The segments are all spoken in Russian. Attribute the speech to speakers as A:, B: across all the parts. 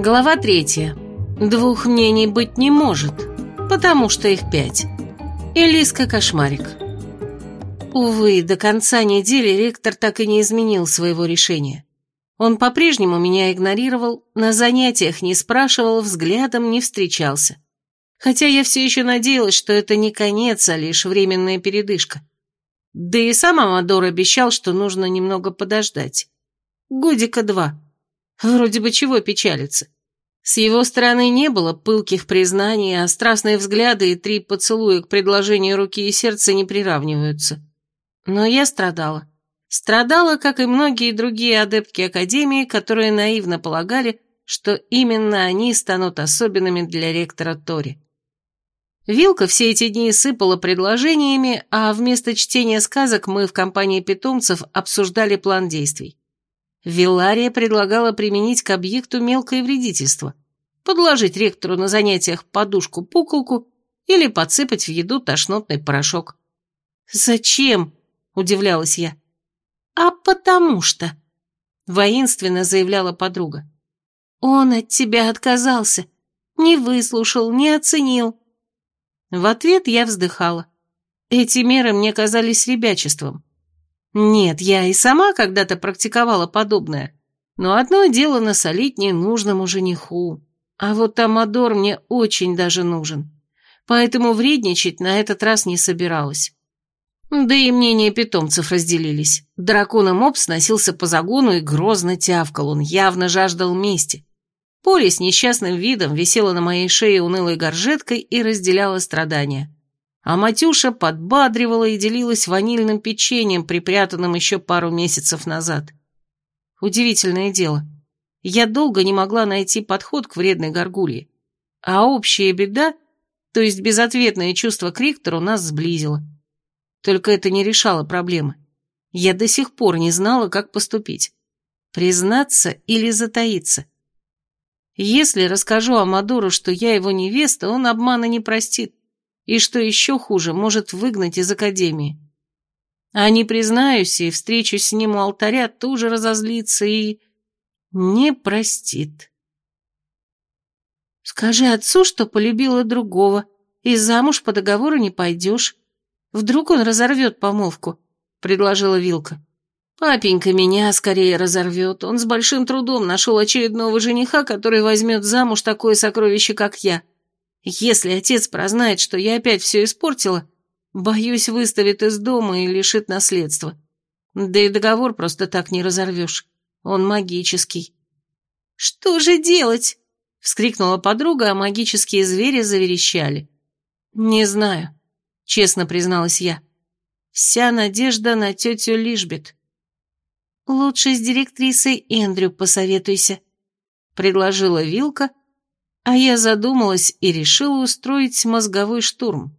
A: Глава третья. Двух мнений быть не может, потому что их пять. Элиска Кошмарик. Увы, до конца недели ректор так и не изменил своего решения. Он по-прежнему меня игнорировал, на занятиях не спрашивал, взглядом не встречался. Хотя я все еще надеялась, что это не конец, а лишь временная передышка. Да и сам Амадор обещал, что нужно немного подождать. Годика два. Вроде бы чего печалиться. С его стороны не было пылких признаний, а страстные взгляды и три поцелуя к предложению руки и сердца не приравниваются. Но я страдала. Страдала, как и многие другие адептки Академии, которые наивно полагали, что именно они станут особенными для ректора Тори. Вилка все эти дни сыпала предложениями, а вместо чтения сказок мы в компании питомцев обсуждали план действий. Вилария предлагала применить к объекту мелкое вредительство, подложить ректору на занятиях подушку-пуколку или подсыпать в еду тошнотный порошок. «Зачем?» – удивлялась я. «А потому что», – воинственно заявляла подруга. «Он от тебя отказался, не выслушал, не оценил». В ответ я вздыхала. Эти меры мне казались ребячеством. Нет, я и сама когда-то практиковала подобное, но одно дело насолить ненужному жениху, а вот Амадор мне очень даже нужен, поэтому вредничать на этот раз не собиралась. Да и мнения питомцев разделились. Дракон и мопс носился по загону и грозно тявкал, он явно жаждал мести. Поле с несчастным видом висела на моей шее унылой горжеткой и разделяла страдания а Матюша подбадривала и делилась ванильным печеньем, припрятанным еще пару месяцев назад. Удивительное дело. Я долго не могла найти подход к вредной горгулье, а общая беда, то есть безответное чувство к Риктору, нас сблизило. Только это не решало проблемы. Я до сих пор не знала, как поступить. Признаться или затаиться. Если расскажу Амадору, что я его невеста, он обмана не простит и, что еще хуже, может выгнать из академии. А не признаюсь и встречусь с ним у алтаря, тоже разозлится и... не простит. Скажи отцу, что полюбила другого, и замуж по договору не пойдешь. Вдруг он разорвет помолвку, — предложила Вилка. Папенька меня скорее разорвет. Он с большим трудом нашел очередного жениха, который возьмет замуж такое сокровище, как я. — если отец прознает, что я опять все испортила, боюсь, выставит из дома и лишит наследства. Да и договор просто так не разорвешь. Он магический. «Что же делать?» — вскрикнула подруга, а магические звери заверещали. «Не знаю», — честно призналась я. «Вся надежда на тетю Лишбет». «Лучше с директрисой Эндрю посоветуйся», — предложила Вилка, а я задумалась и решила устроить мозговой штурм.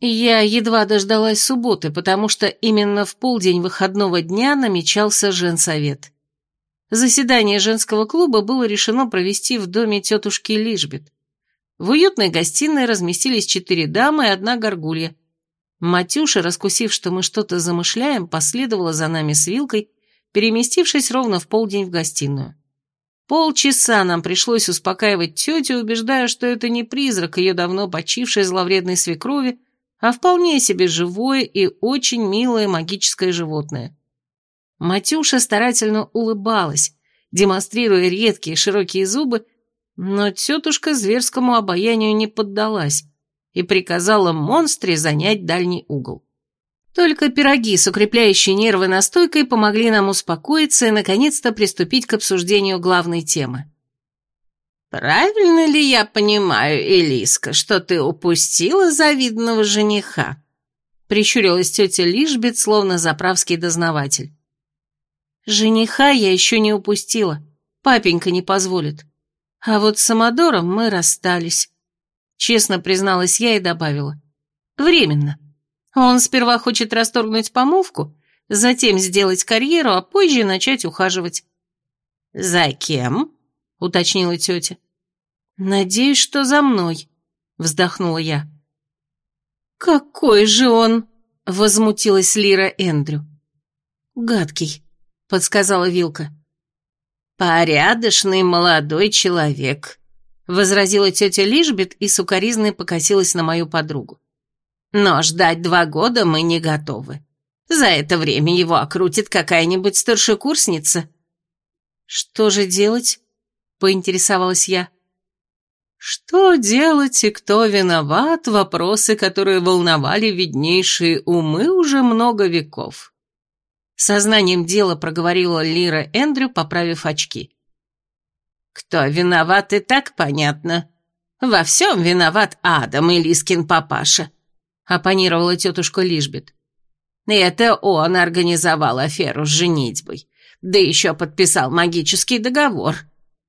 A: Я едва дождалась субботы, потому что именно в полдень выходного дня намечался женсовет. Заседание женского клуба было решено провести в доме тетушки Лишбет. В уютной гостиной разместились четыре дамы и одна горгулья. Матюша, раскусив, что мы что-то замышляем, последовала за нами с вилкой, переместившись ровно в полдень в гостиную. Полчаса нам пришлось успокаивать тетю, убеждая, что это не призрак ее давно почившей зловредной свекрови, а вполне себе живое и очень милое магическое животное. Матюша старательно улыбалась, демонстрируя редкие широкие зубы, но тетушка зверскому обаянию не поддалась и приказала монстре занять дальний угол. Только пироги с укрепляющей нервы настойкой помогли нам успокоиться и наконец-то приступить к обсуждению главной темы. «Правильно ли я понимаю, Элиска, что ты упустила завидного жениха?» Прищурилась тетя Лишбет, словно заправский дознаватель. «Жениха я еще не упустила. Папенька не позволит. А вот с Амадором мы расстались», — честно призналась я и добавила. «Временно». Он сперва хочет расторгнуть помолвку, затем сделать карьеру, а позже начать ухаживать. «За кем?» — уточнила тетя. «Надеюсь, что за мной», — вздохнула я. «Какой же он!» — возмутилась Лира Эндрю. «Гадкий», — подсказала Вилка. «Порядочный молодой человек», — возразила тетя Лишбет и сукоризной покосилась на мою подругу. «Но ждать два года мы не готовы. За это время его окрутит какая-нибудь старшекурсница». «Что же делать?» — поинтересовалась я. Что делать и кто виноват – вопросы, которые волновали виднейшие умы уже много веков. Сознанием дела проговорила Лира Эндрю, поправив очки. Кто виноват, и так понятно. Во всем виноват Адам и Лискин папаша, оппонировала тетушка Лишбет. Это он организовал аферу с женитьбой, да еще подписал магический договор.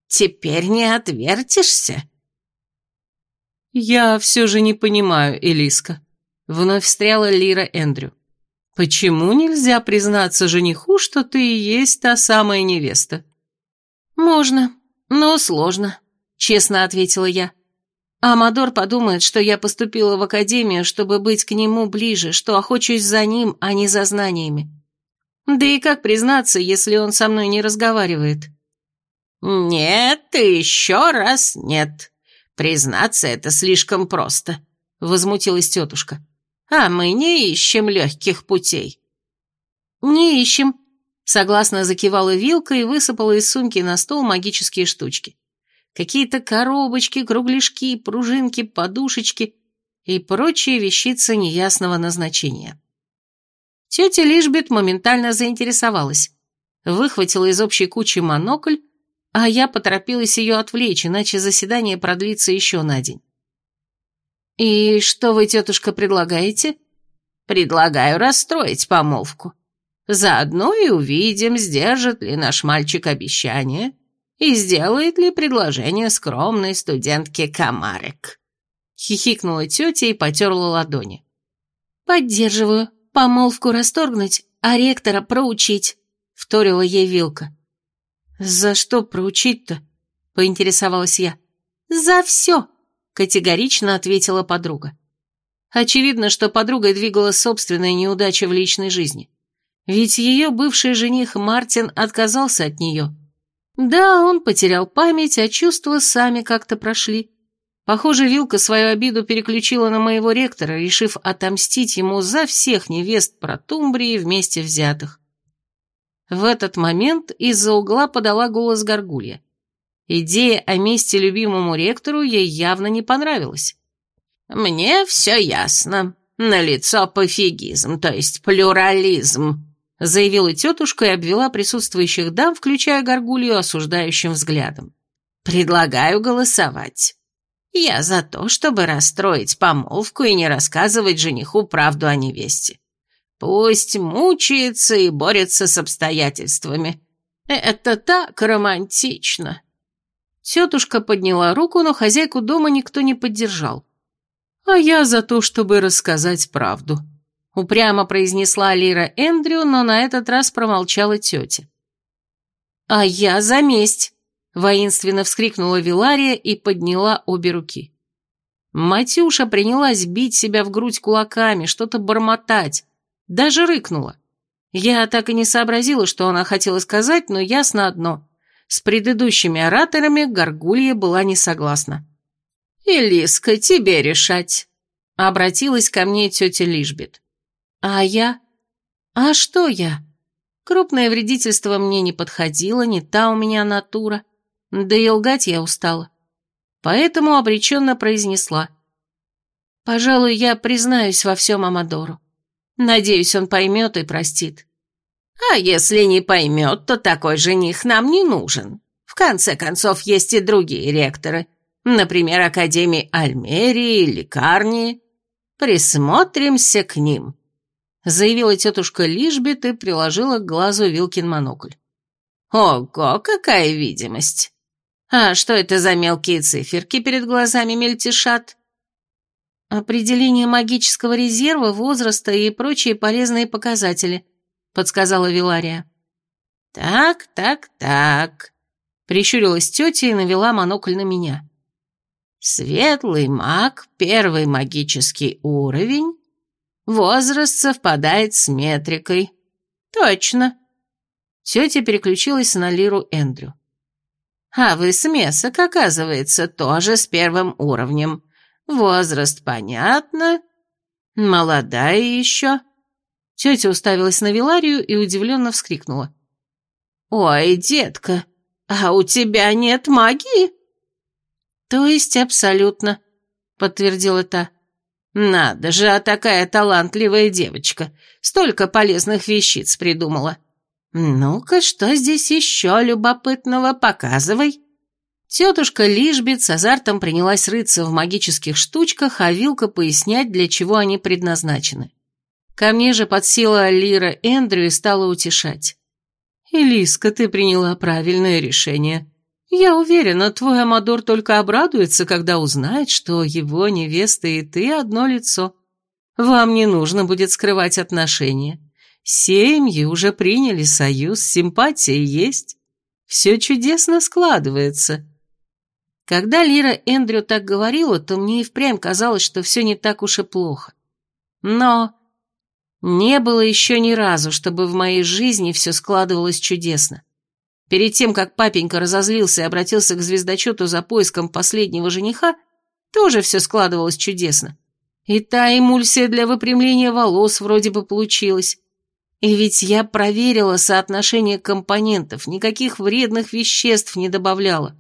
A: Теперь не отвертишься. «Я все же не понимаю, Элиска», — вновь встряла Лира Эндрю. «Почему нельзя признаться жениху, что ты и есть та самая невеста?» «Можно, но сложно», — честно ответила я. Амадор подумает, что я поступила в академию, чтобы быть к нему ближе, что охочусь за ним, а не за знаниями. Да и как признаться, если он со мной не разговаривает? «Нет, еще раз нет», «Признаться, это слишком просто», — возмутилась тетушка. «А мы не ищем легких путей». «Не ищем», — согласно закивала вилка и высыпала из сумки на стол магические штучки. Какие-то коробочки, кругляшки, пружинки, подушечки и прочие вещицы неясного назначения. Тетя Лишбет моментально заинтересовалась. Выхватила из общей кучи монокль а я поторопилась ее отвлечь, иначе заседание продлится еще на день. «И что вы, тетушка, предлагаете?» «Предлагаю расстроить помолвку. Заодно и увидим, сдержит ли наш мальчик обещание и сделает ли предложение скромной студентке Камарек». Хихикнула тетя и потерла ладони. «Поддерживаю. Помолвку расторгнуть, а ректора проучить», — вторила ей Вилка. «За что проучить-то?» — поинтересовалась я. «За все!» — категорично ответила подруга. Очевидно, что подругой двигала собственная неудача в личной жизни. Ведь ее бывший жених Мартин отказался от нее. Да, он потерял память, а чувства сами как-то прошли. Похоже, Вилка свою обиду переключила на моего ректора, решив отомстить ему за всех невест про Тумбрии вместе взятых. В этот момент из-за угла подала голос Горгулья. Идея о месте любимому ректору ей явно не понравилась. «Мне все ясно. Налицо пофигизм, то есть плюрализм», заявила тетушка и обвела присутствующих дам, включая Горгулью, осуждающим взглядом. «Предлагаю голосовать. Я за то, чтобы расстроить помолвку и не рассказывать жениху правду о невесте. Пусть мучается и борется с обстоятельствами. Это так романтично. Тетушка подняла руку, но хозяйку дома никто не поддержал. А я за то, чтобы рассказать правду. Упрямо произнесла Лира Эндрю, но на этот раз промолчала тетя. «А я за месть!» — воинственно вскрикнула Вилария и подняла обе руки. Матюша принялась бить себя в грудь кулаками, что-то бормотать, даже рыкнула. Я так и не сообразила, что она хотела сказать, но ясно одно. С предыдущими ораторами Горгулья была не согласна. «Элиска, тебе решать», — обратилась ко мне тетя Лишбет. «А я? А что я? Крупное вредительство мне не подходило, не та у меня натура. Да и лгать я устала. Поэтому обреченно произнесла. Пожалуй, я признаюсь во всем Амадору. Надеюсь, он поймет и простит. А если не поймет, то такой жених нам не нужен. В конце концов, есть и другие ректоры. Например, Академии Альмерии или Карнии. Присмотримся к ним», — заявила тетушка Лишбет и приложила к глазу Вилкин монокль. «Ого, какая видимость! А что это за мелкие циферки перед глазами мельтешат?» «Определение магического резерва, возраста и прочие полезные показатели», — подсказала Вилария. «Так, так, так», — прищурилась тетя и навела монокль на меня. «Светлый маг, первый магический уровень, возраст совпадает с метрикой. Точно». Тетя переключилась на Лиру Эндрю. А вы смесок, оказывается, тоже с первым уровнем. Возраст понятно. Молодая еще. Тетя уставилась на Виларию и удивленно вскрикнула. «Ой, детка, а у тебя нет магии?» «То есть абсолютно», — подтвердила та. «Надо же, а такая талантливая девочка, столько полезных вещиц придумала. Ну-ка, что здесь еще любопытного, показывай». Тетушка Лишбит с азартом принялась рыться в магических штучках, а Вилка пояснять, для чего они предназначены. Ко мне же подсела Лира Эндрю и стала утешать. «Элиска, ты приняла правильное решение. Я уверена, твой Амадор только обрадуется, когда узнает, что его невеста и ты одно лицо. Вам не нужно будет скрывать отношения. Семьи уже приняли союз, симпатия есть. Все чудесно складывается». Когда Лира Эндрю так говорила, то мне и впрямь казалось, что все не так уж и плохо. Но не было еще ни разу, чтобы в моей жизни все складывалось чудесно. Перед тем, как папенька разозлился и обратился к звездочету за поиском последнего жениха, тоже все складывалось чудесно. И та эмульсия для выпрямления волос вроде бы получилась. И ведь я проверила соотношение компонентов, никаких вредных веществ не добавляла.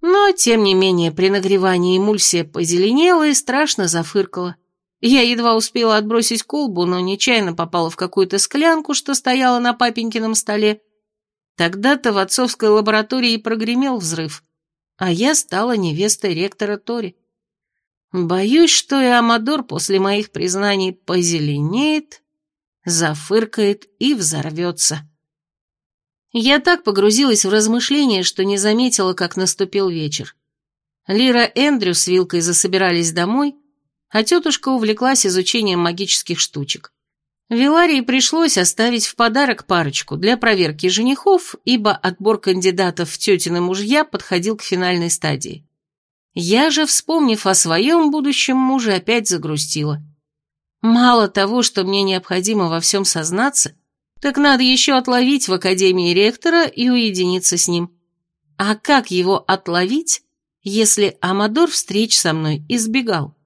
A: Но, тем не менее, при нагревании эмульсия позеленела и страшно зафыркала. Я едва успела отбросить колбу, но нечаянно попала в какую-то склянку, что стояла на папенькином столе. Тогда-то в отцовской лаборатории прогремел взрыв, а я стала невестой ректора Тори. Боюсь, что и Амадор после моих признаний позеленеет, зафыркает и взорвется. Я так погрузилась в размышления, что не заметила, как наступил вечер. Лира Эндрю с Вилкой засобирались домой, а тетушка увлеклась изучением магических штучек. Виларии пришлось оставить в подарок парочку для проверки женихов, ибо отбор кандидатов в тетины мужья подходил к финальной стадии. Я же, вспомнив о своем будущем муже, опять загрустила. Мало того, что мне необходимо во всем сознаться, так надо еще отловить в академии ректора и уединиться с ним. А как его отловить, если Амадор встреч со мной избегал?